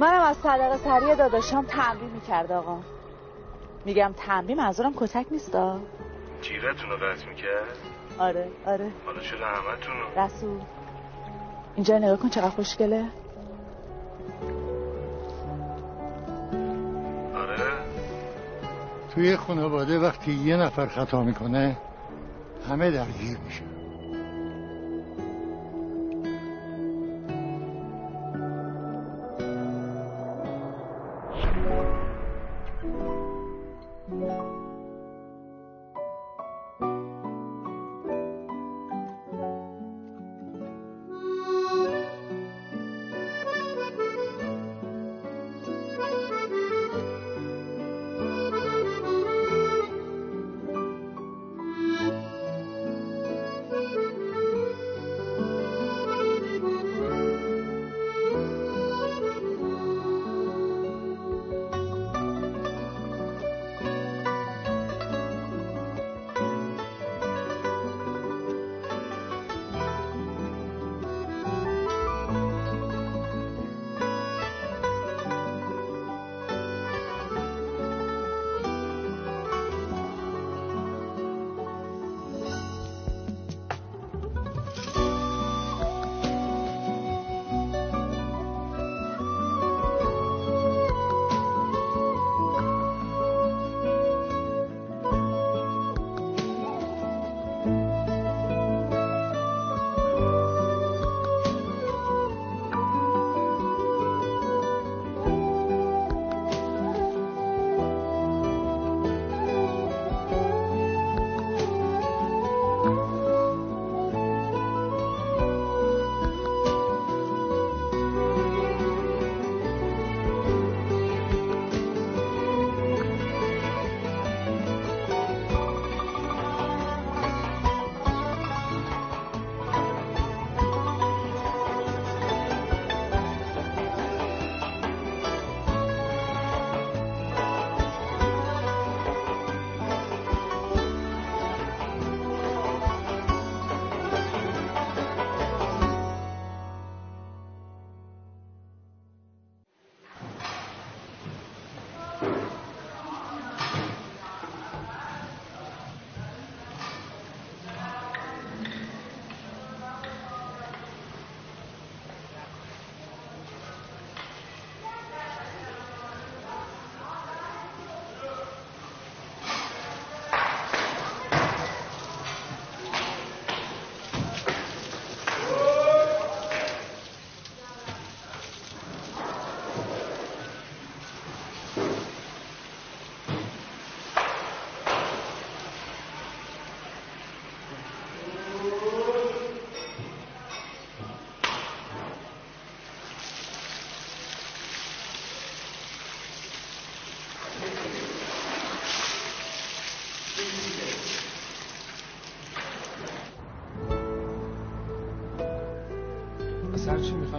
منم از صدقه سریع داداشم تنبیه می‌کرد آقا. میگم تنبیه منظورم کتک نیستا تیرتون رو قطع می‌کرد؟ آره آره. حالا شده همه رسول. اینجا نگاه کن چقدر خوشگله. توی خانواده وقتی یه نفر خطا می‌کنه همه درگیر میشه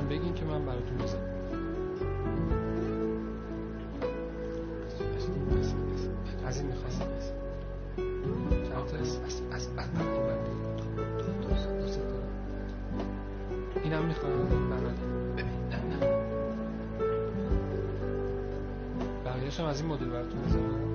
بگین که من براتون بزنم. از این می‌خواست چند از از از اینم می‌خوام برات ببین بقیه‌شم از این مدل براتون بزنم.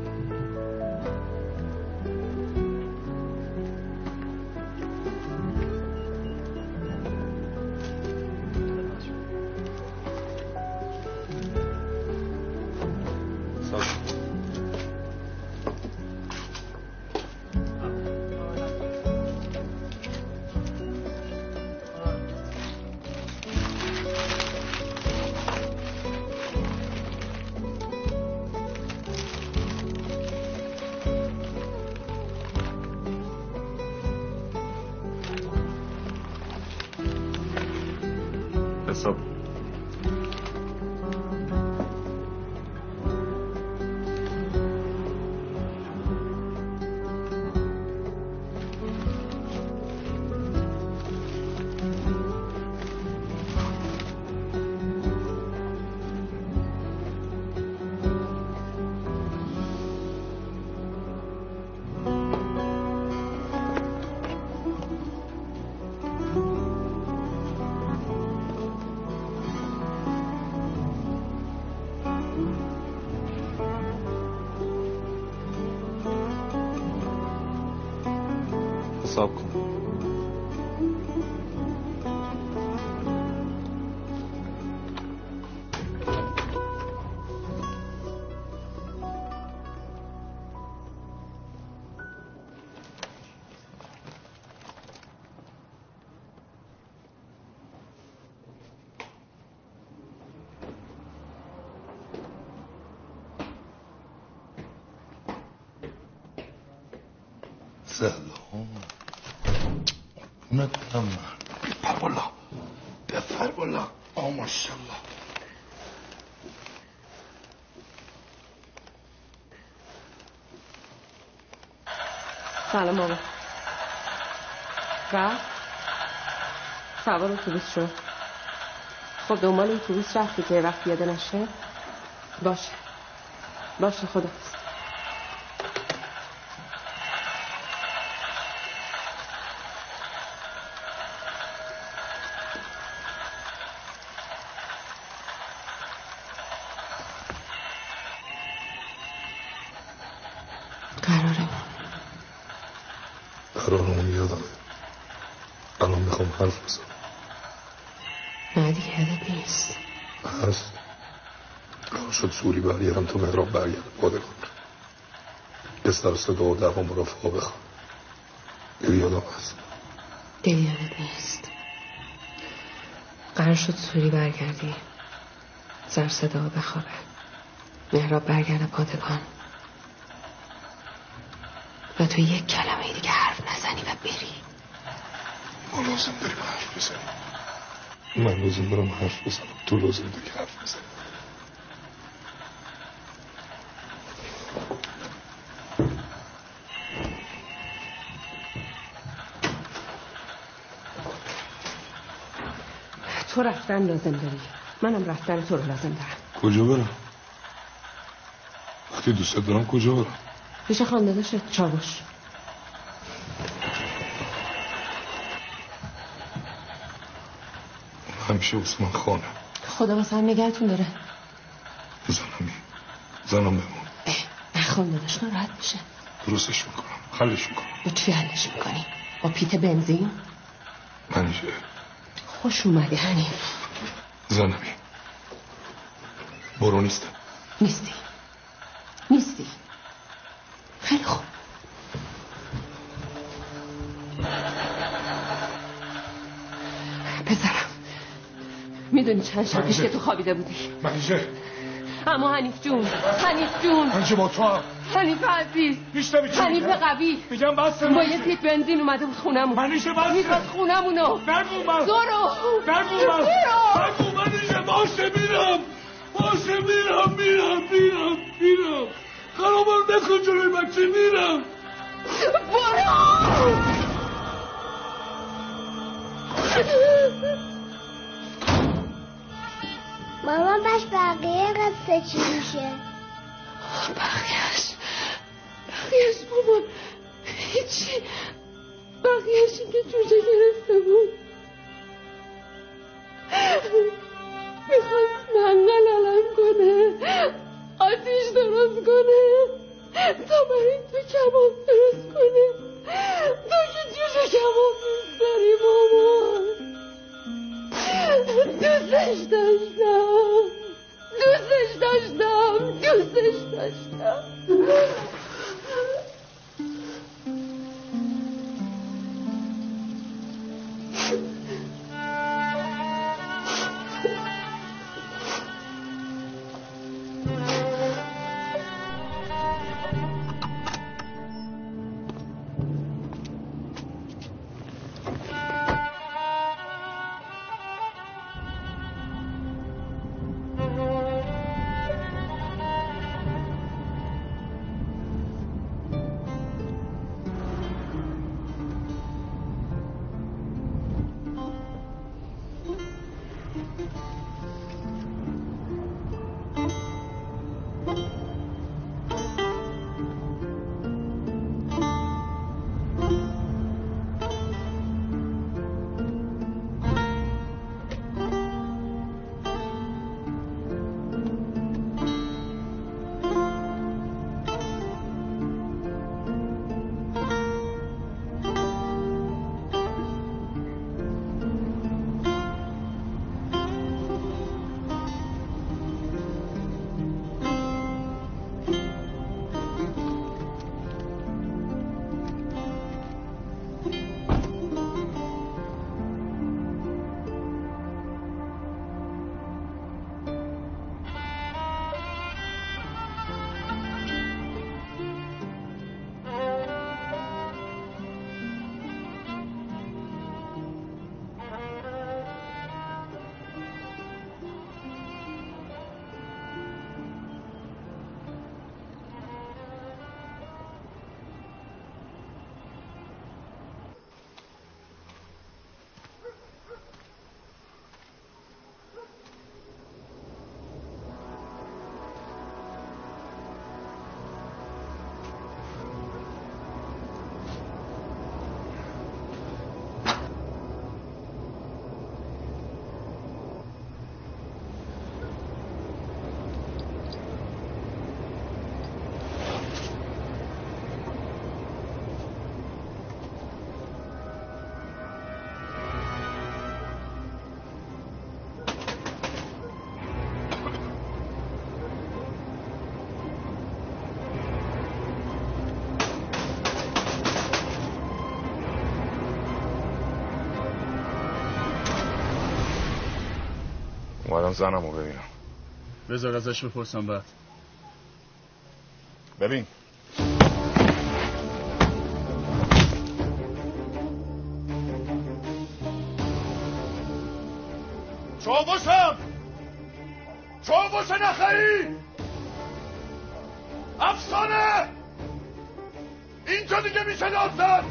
حساب سلام بابا و سوار اتوبوس شد خب دنبال اتوبوس رفتی که وقت پیاده نشه. باشه. باشه خدا سوری برگردم تو مهراب برگرد. پادگان که سر صدا و دوام و رفقا بخوام دیگه یادم هست. دیگه یادت نیست قرار شد سوری برگردی. سر صدا بخوابه مهراب برگرده پادگان. و تو یک کلمه دیگه حرف نزنی و بری. ما لازم بریم حرف بزنیم. من لازم برم حرف بزنم. تو لازم دیگه حرف بزنیم تو رفتن لازم داری. منم رفتن تو رو لازم دارم. کجا برم؟ وقتی دوست دارم کجا برم؟ پیش خانداداشت چاوش. همیشه عثمان خانه. خدا واسه هم نگهتون داره. زنمی زنم بمون. اه نه خانداداش ناراحت میشه. درستش می‌کنم. خلش می‌کنم. با چی حلش می‌کنی؟ با پیت بنزین؟ منیشه خوش اومدی حنیف زنمی. برو نیستم. نیستی. نیستی. خیلی خوب. پسرم می‌دونی چند شب پیش که تو خوابیده بودی. منیشه اما حنیف جون حنیف جون. من با تو هم. حنیف عزیز میشنوی چی حنیف؟ قوی. میگم بس با یه پیت بنزین اومده بود خونمون. منیشه بس می‌خواست خونمونو. نگو من زورو. نگو من زورو. نگو منیشه باشه میرم. باشه میرم میرم میرم میرم. خرابان نکن جلوی بچه میرم. برو. مامان بس بقیه قصه چی میشه؟ بقیهش بقیهش بابا هیچی. بقیهش که جوجه گرفته بود. می‌خواست منقل علم کنه. آتیش درست کنه. تا برای تو کباب درست کنه. تو که جوجه کباب دوست داری مامان دوستش داشتم. دوستش داشتم. دوستش داشتم. اومدم زنم رو ببینم. بذار ازش بپرسم بعد. ببین. چاوشم! چاوش نخری افسانه! اینجا دیگه میشه داد زد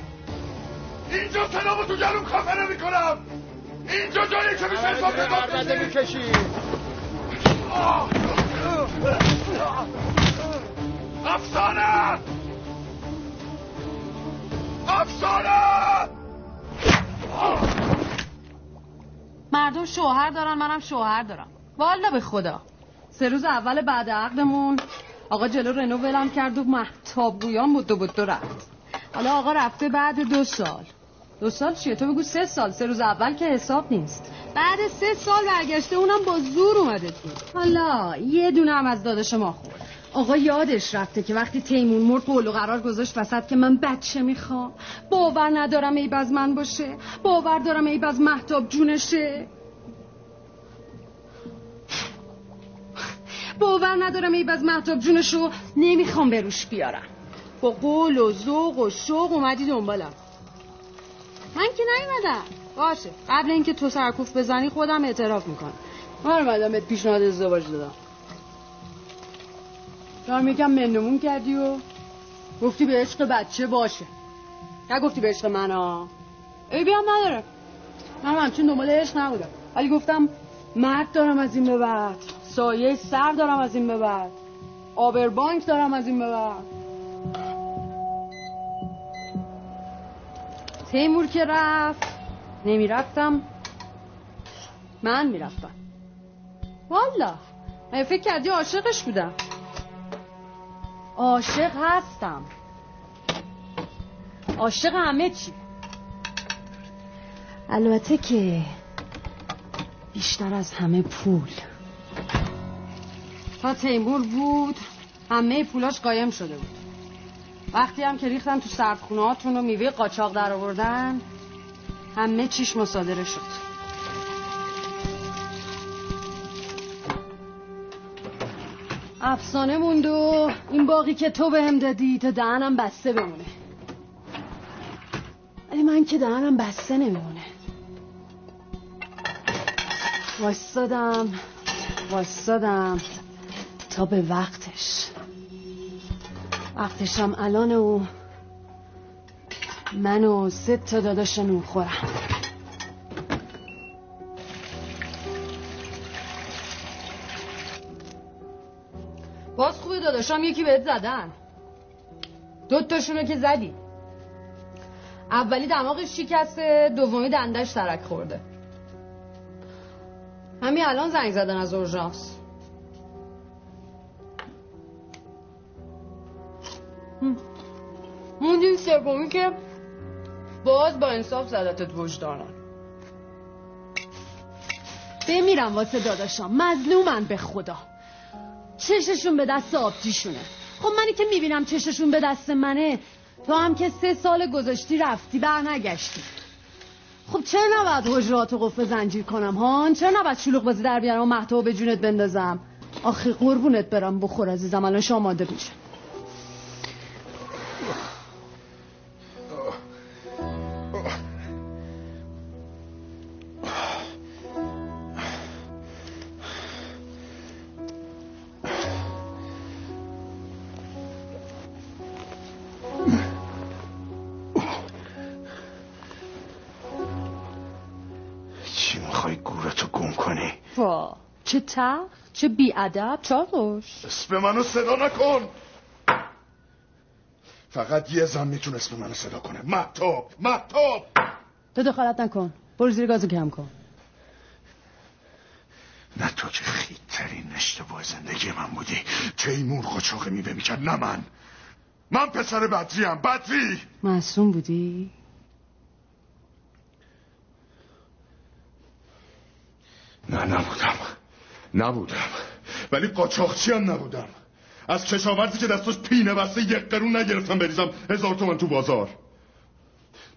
اینجا سلامو تو گلوم خفه نمی کنم اینجا جایی که میشه حساب داد می‌کشی. افسانه! افسانه! مردم شوهر دارن منم شوهر دارم. والا به خدا. سه روز اول بعد عقدمون. آقا جلو رنو ولم کرد و محتاب گویان بود و بود رفت. حالا آقا رفته بعد دو سال. دو سال چیه؟ تو بگو سه سال. سه روز اول که حساب نیست. بعد سه سال برگشته اونم با زور اومده تو. حالا یه دونه هم از داداش ما خورد. آقا یادش رفته که وقتی تیمون مرد قول و قرار گذاشت وسط که من بچه می‌خوام. باور ندارم عیب از من باشه. باور دارم عیب از محتاب جونشه. باور ندارم عیب از محتاب جونشو. نمی‌خوام بروش بیارم. با قول و ذوق و شوق اومدی دنبالم. من که نیومدم. باشه قبل اینکه تو سرکوف بزنی خودم اعتراف می‌کنم. من اومدم بهت پیشنهاد ازدواج دادم. دارم یکم منمون کردی و گفتی به عشق بچه باشه. نگفتی به عشق من ها عیبی هم نداره من همچین دنبال عشق نبودم. ولی گفتم مرد دارم از این به بعد سایه سر دارم از این به بعد آبربانک دارم از این به بعد. تیمور که رفت. نمی‌رفتم. من می‌رفتم. والا من فکر کردی عاشقش بودم. عاشق هستم. عاشق همه چی. البته که بیشتر از همه پول. تا تیمور بود همه پولاش قایم شده بود. وقتی هم که ریختن تو سردخونه هاتون و میوه قاچاق در آوردن همه چیش مصادره شد. افسانه موند و این باقی که تو بهم دادی تا دهنم بسته بمونه. ولی من که دهنم بسته نمیمونه. وایستادم وایستادم تا به وقتش. وقتشم الان و من و سه تا داداش نون خورم باز خوبه داداشم یکی بهت زدن. دوتاشونو که زدی. اولی دماغش شکسته دومی دندش ترک خورده. همین الان زنگ زدن از اورژانس. موندین سومی که باز با انصاف زدتت وجدانان بمیرم واسه داداشم. مظلومن به خدا. چششون به دست آبجیشونه. خب منی که می‌بینم چششون به دست منه تو هم که سه سال گذاشتی رفتی بر نگشتی خب چرا نباید حجرات و قفل زنجیر کنم هان؟ چرا نباید شلوغ بازی در بیارم و محتوا به جونت بندازم؟ آخه قربونت برم بخور عزیزم الان آماده میشه چه تخ چه بیادب چاوش اسم منو صدا نکن. فقط یه زن می‌تونه اسم منو صدا کنه. محتاب محتاب. تو دخالت نکن. برو زیر گازو کم کن. نه تو که خیدترین اشتباه زندگی من بودی. تیمور قاچاق میوه می‌کرد نه من. من پسر بدریم بدری! معصوم بودی؟ نه نبودم. نبودم. ولی قاچاقچی هم نبودم. از کشاورزی که دستش پینه بسته یک قرون نگرفتم بریزم هزار تومن تو بازار.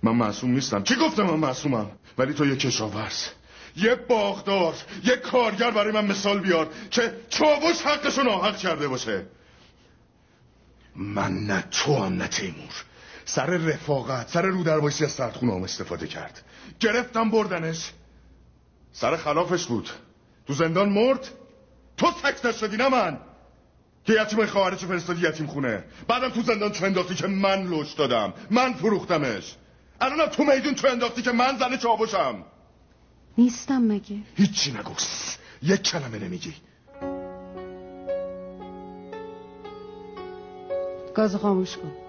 من معصوم نیستم. چی گفتم من معصومم؟ ولی تو یه کشاورز یه باغدار یه کارگر برای من مثال بیار که چاوش حقشو ناحق کرده باشه. من نه تو هم نه تیمور. سر رفاقت سر رو از سردخونه استفاده کرد. گرفتم بردنش. سر خلافش بود. تو زندان مرد؟ تو تکس شدی نه من! که یتیم خواهرش فرستادی یتیم خونه. بعدم تو زندان چه انداختی که من لوش دادم؟ من فروختمش. الانم تو میدون چه انداختی که من زن چابوشم نیستم مگه. هیچی نگو. یک کلمه نمیگی. گاز خاموش کن.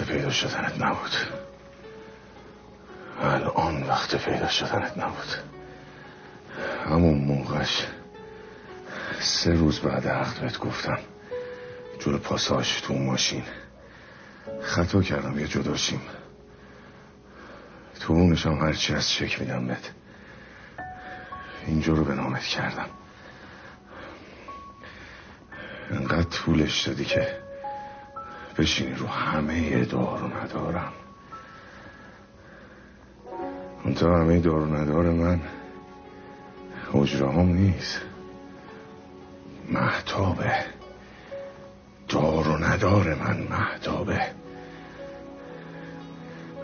وقت پیدا شدنت نبود. الان وقت پیدا شدنت نبود. همون موقعش سه روز بعد عقد بهت گفتم. جلو پاساش تو ماشین. خطا کردم یه جداشیم تو اونش هم هرچی از چک میدم بهت. اینجا رو به نامت کردم. انقدر طولش دادی که بشینی رو همه دارو ندارم. اون تا همه دارو ندار من حجره نیست. محتابه. دارو ندار من محتابه.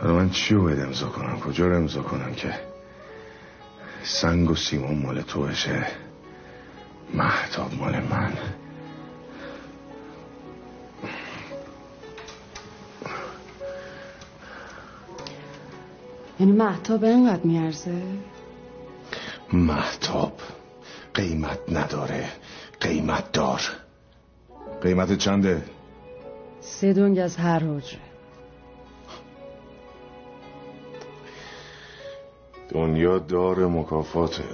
حالا من چی رو باید امضا کنم؟ کجا رو امضا کنم که سنگ و سیمون مال تو بشه محتاب مال من. یعنی محتاب اینقدر میارزه؟ محتاب قیمت نداره قیمت دار. قیمت چنده؟ سه دنگ از هر حجره. دنیا دار مکافاته.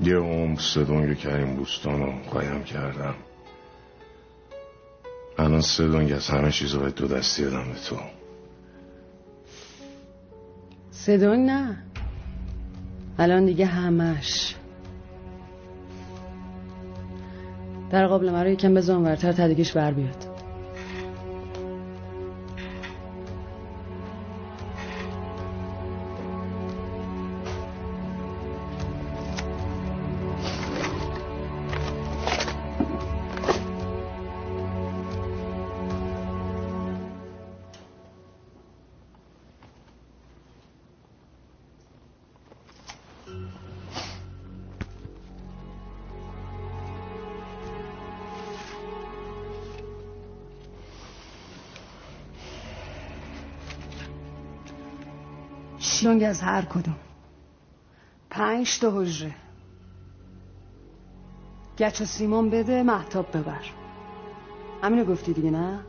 یه عمر سه دنگ کریم بوستان رو قایم کردم. الان سه دنگ از همه چیز باید دو دستی بدم به تو. صدون نه. الان دیگه همش. در قابل مرا یکم به ورتر تدگیش بر بیاد. شلنگ از هر کدوم. پنج تا حجره. گچ و سیمان بده محتاب ببر. همینو گفتی دیگه نه؟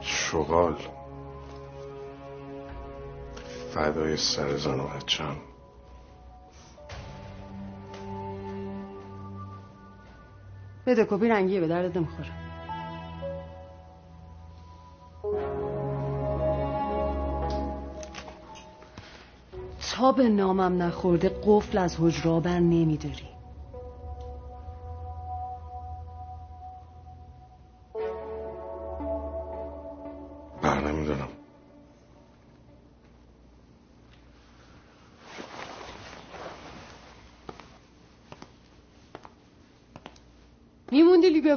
شغال. فدای سر زن و بچم بده کپی رنگیه به دردت نمی‌خوره. تا به نامم نخورده قفل از حجرا بر نمیداری.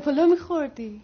پلو میخوردی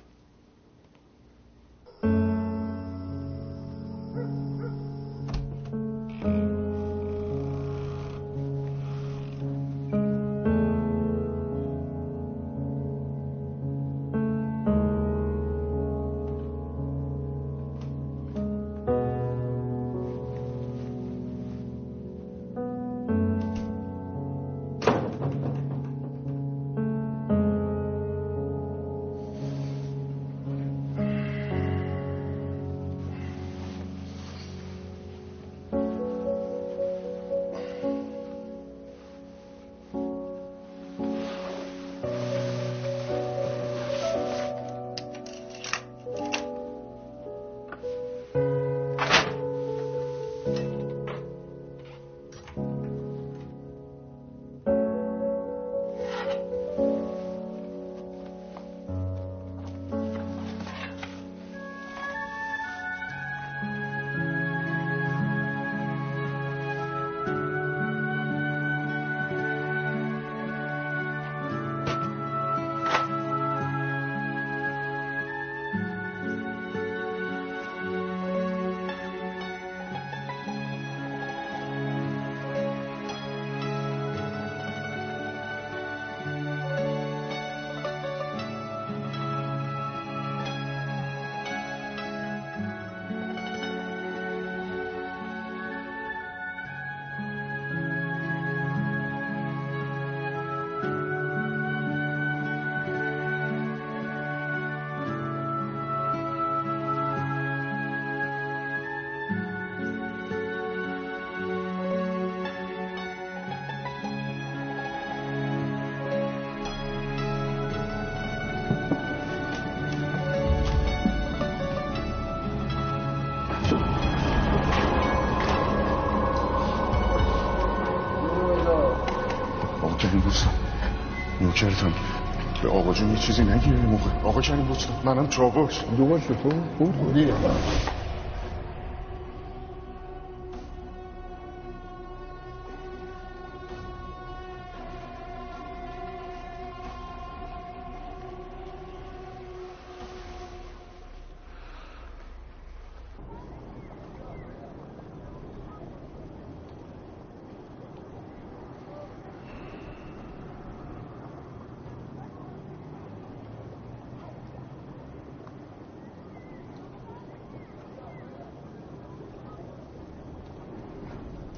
چیزی نگیره موقع. آقا کریم بستم منم چاوش دو باشه تو بود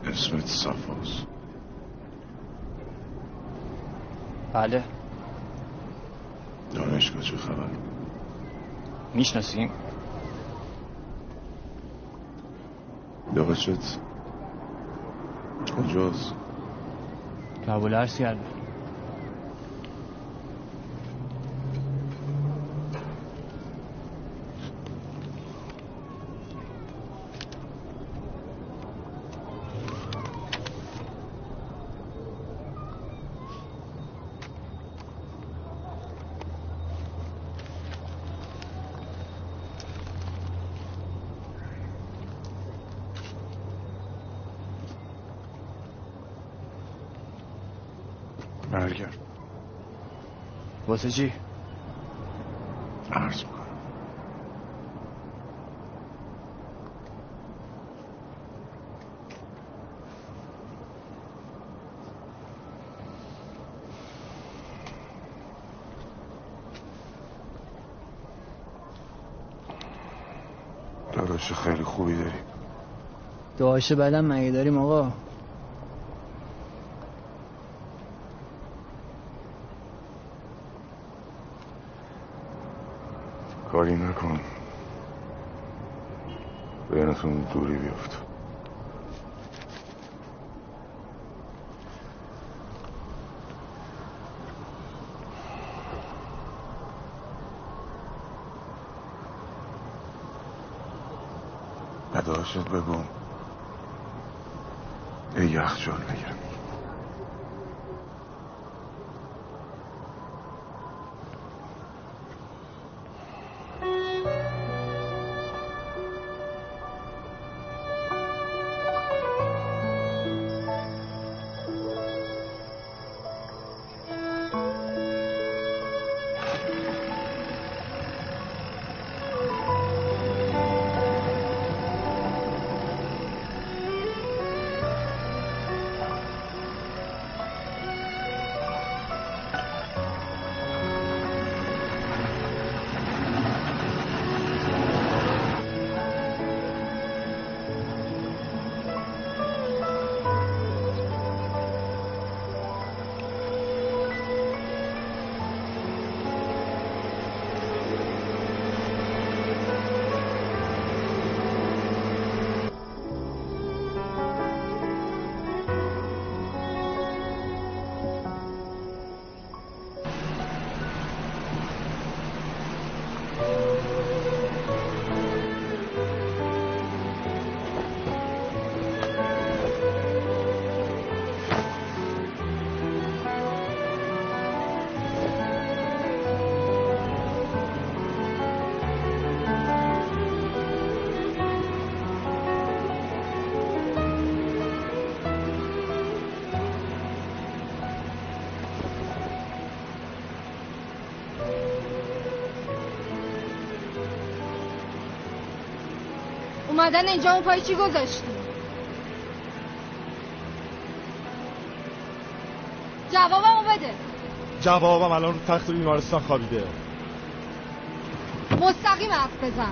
اسمت صفاست بله. دانشگاه چه خبر؟ می‌شناسیم. داداشت کجاست؟ قبول عرض کرده برگرد واسه چی؟ عرض می‌کنم. داداش خیلی خوبی داری. داشته بعدم مگه داریم آقا؟ کاری نکن. بینتون دوری بیفت. نداشت بگو. یه یخچال بگیرم. اومدن اینجا اون پای چی گذاشتی؟ جوابمو بده. جوابم الان رو تخت بیمارستان خوابیده. مستقیم حرف بزن.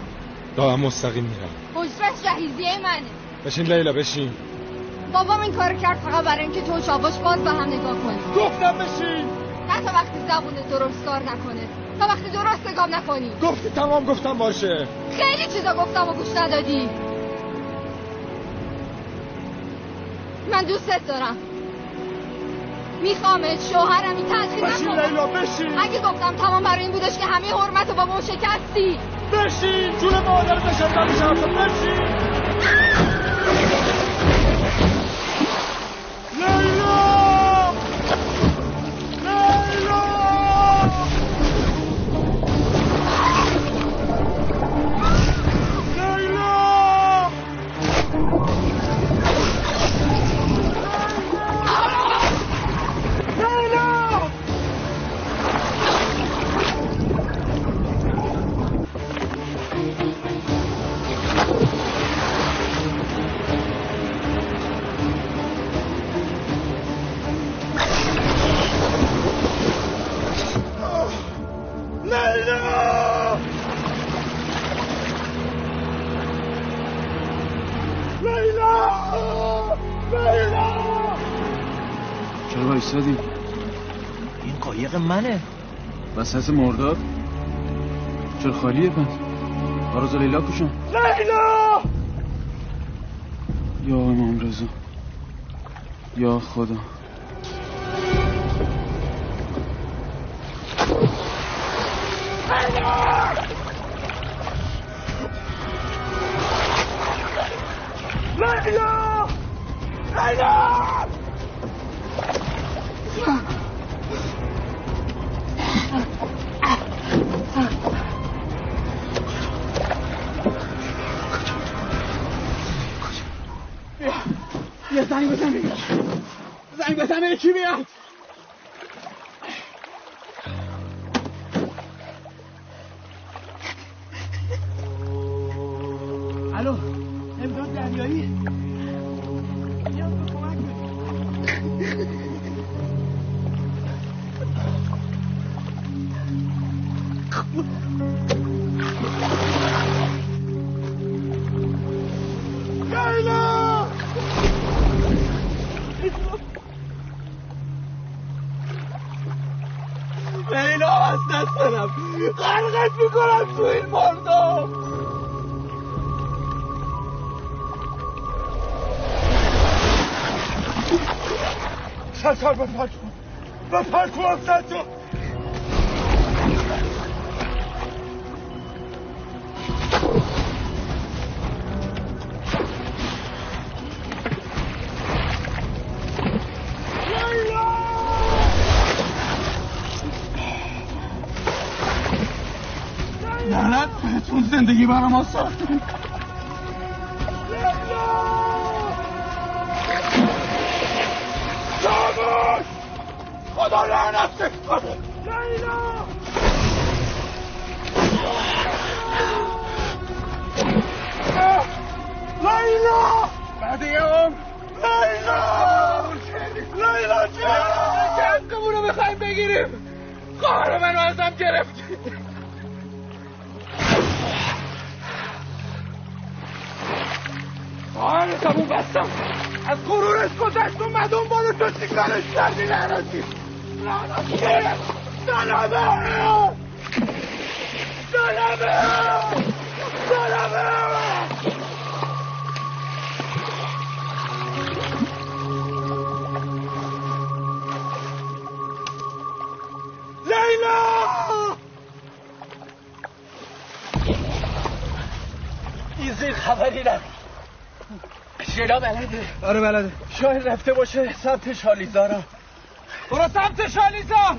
دارم مستقیم میرم. حجرت جهیزیه منه. بشین لیلا بشین. بابام این کار کرد فقط برای اینکه تو چاوش باز به هم نگاه کنی گفتم بشین. نه تا وقتی زبونه درست کار نکنه. تا وقتی درست نگاه نکنی. گفتی تمام گفتم باشه. خیلی چیزا گفتم و گوش ندادی. من دوستت دارم. میخوامت شوهرم این تنظیم بشین لیلا بشین. اگه گفتم تمام برای این بودش که همه حرمت رو با ما شکستی. بشین جون مادر بشم بشین. لیلا لیلا چرا ایستادی؟ این قایق منه. وسط مرداد؟ چرا خالیه پس؟ آرز لیلا کشم. لیلا! یا امام رضا. یا خدا. غرقت می‌کنم تو این مردم ستار بپر کن بپر کن ستار لعنت زندگی برام آسان خاموش خدا لعنت کنه لیلا لیلا بعد یه عمر لیلا لیلا چه حقمونو بخوایم بگیریم خواهر منو ازم گرفتید زبون بستم. از غرورش گذشت اومد اون بارو تو. چیکارش کردی لعنتی لعنتی ظلمه ظلمه ظلمه لیلا خبری نداری. شیلا بلده. آره بلده. شاید رفته باشه سمت شالیزارا. برو سمت شالیزار!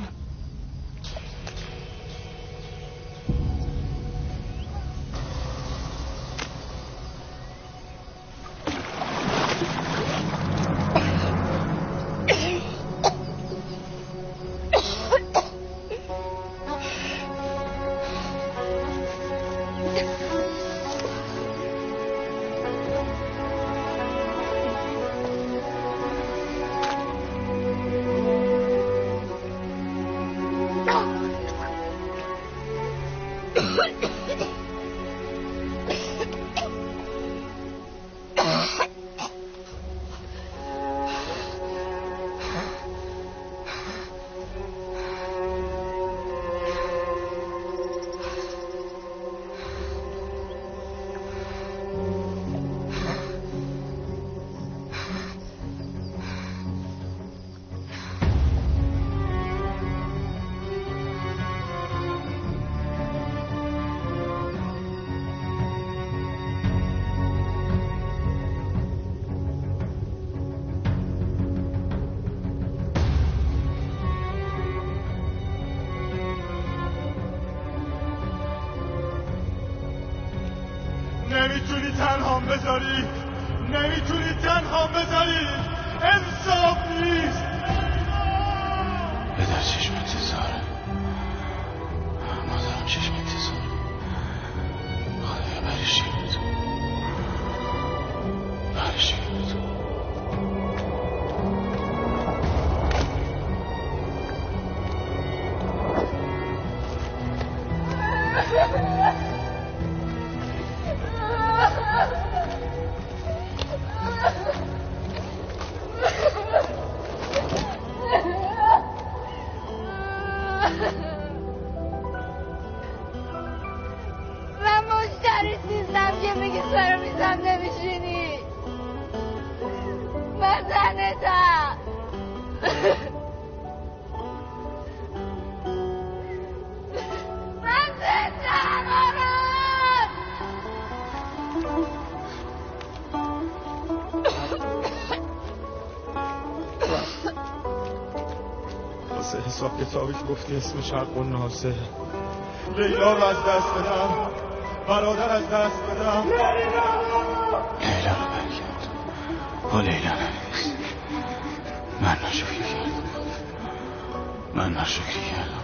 بذاری. نمی‌تونی تنهام بذاری. کتابش گفتی اسمش حق و ناسه لیلا رو از دست بدم برادر از دست بدم لیلا رو برگرد با لیلا ننویس من نشکری کردم. من نشکری کردم.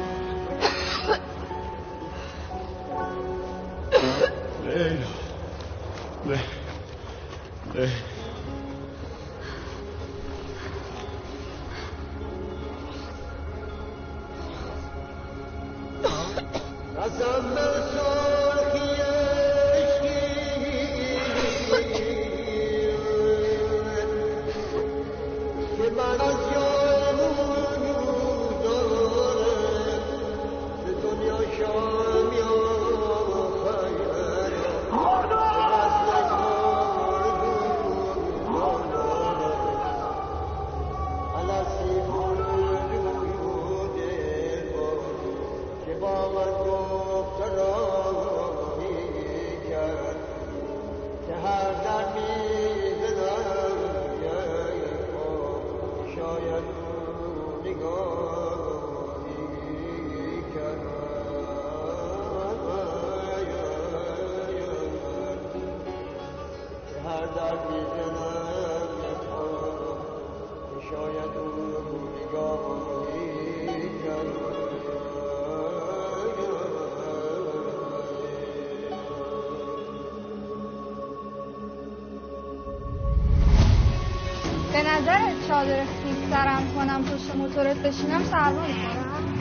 موتورت بشینم سرما می‌خورم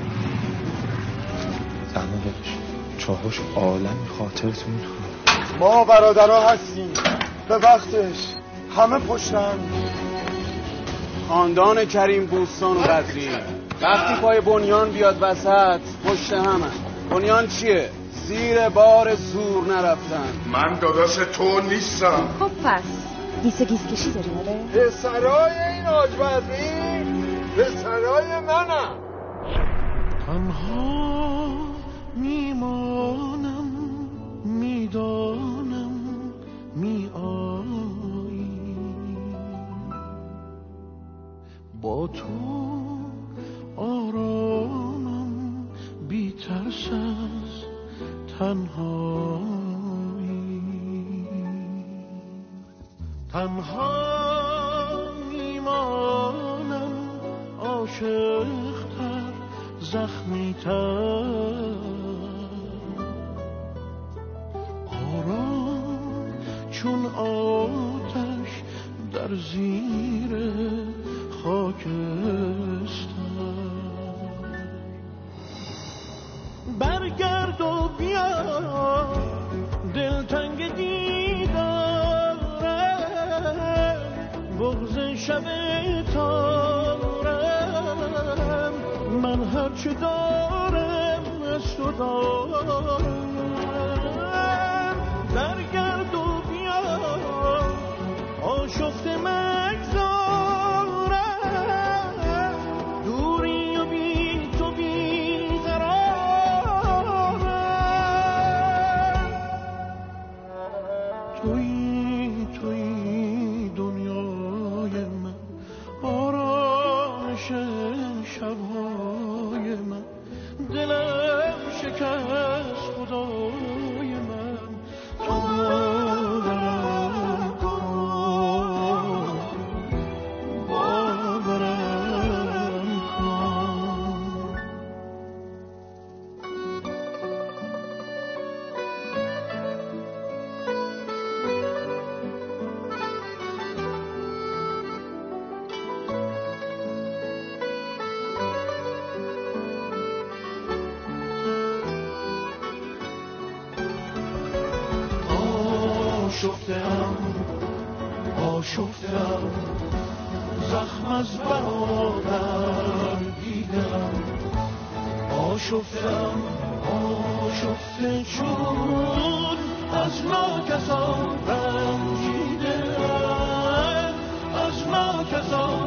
تنها دادش چاهاش عالم خاطرتون ما برادرها هستیم. به وقتش. همه پشتم خاندان کریم بوستان و بدری وقتی پای بنیان بیاد وسط پشت همه. بنیان چیه؟ زیر بار زور نرفتن. من داداش تو نیستم. خب پس. گیس گیس کشی داریم آره؟ پسرای این آجبرمی پسرای منم. تنها میمانم می‌دانم می آیی با تو آرامم بی ترس از تنهایی. تنها عاشقتر زخمی تر. آرام چون آتش در زیر خاکستر. برگرد و بیا دلتنگ دیدارم بغز شب تارم من هرچه چون از ناکسان رنجیدم از ناکسان